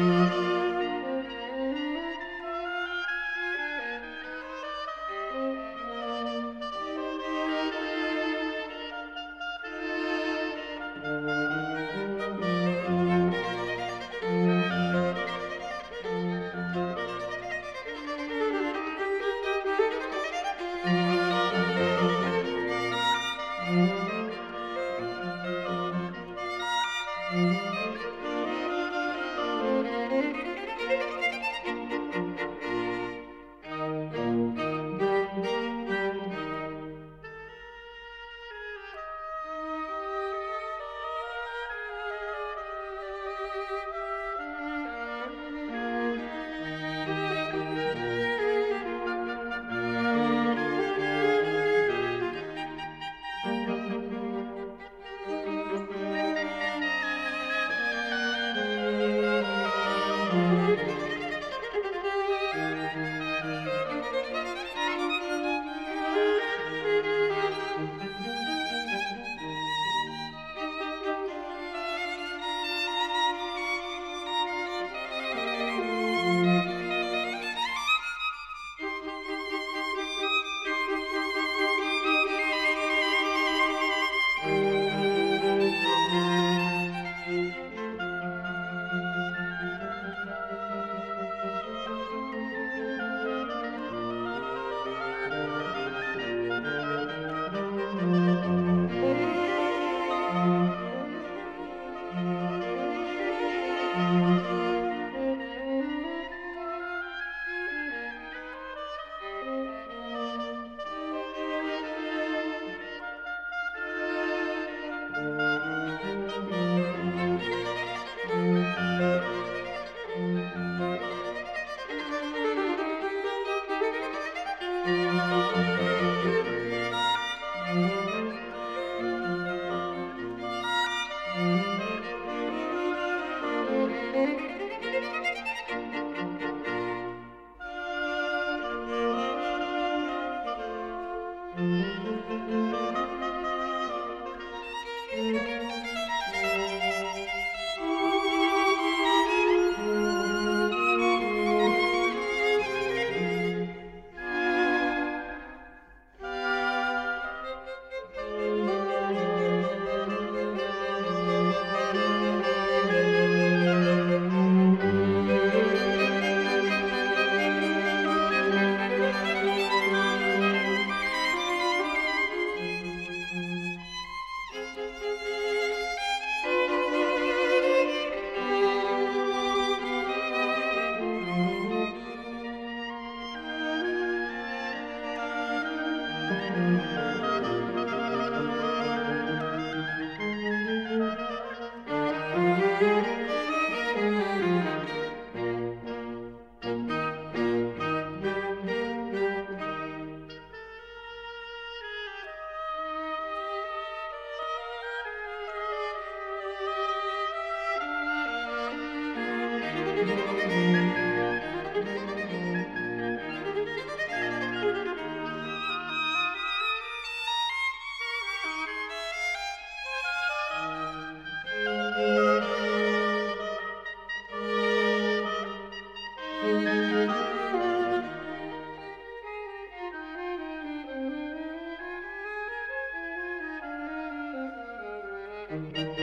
Música thank mm -hmm. you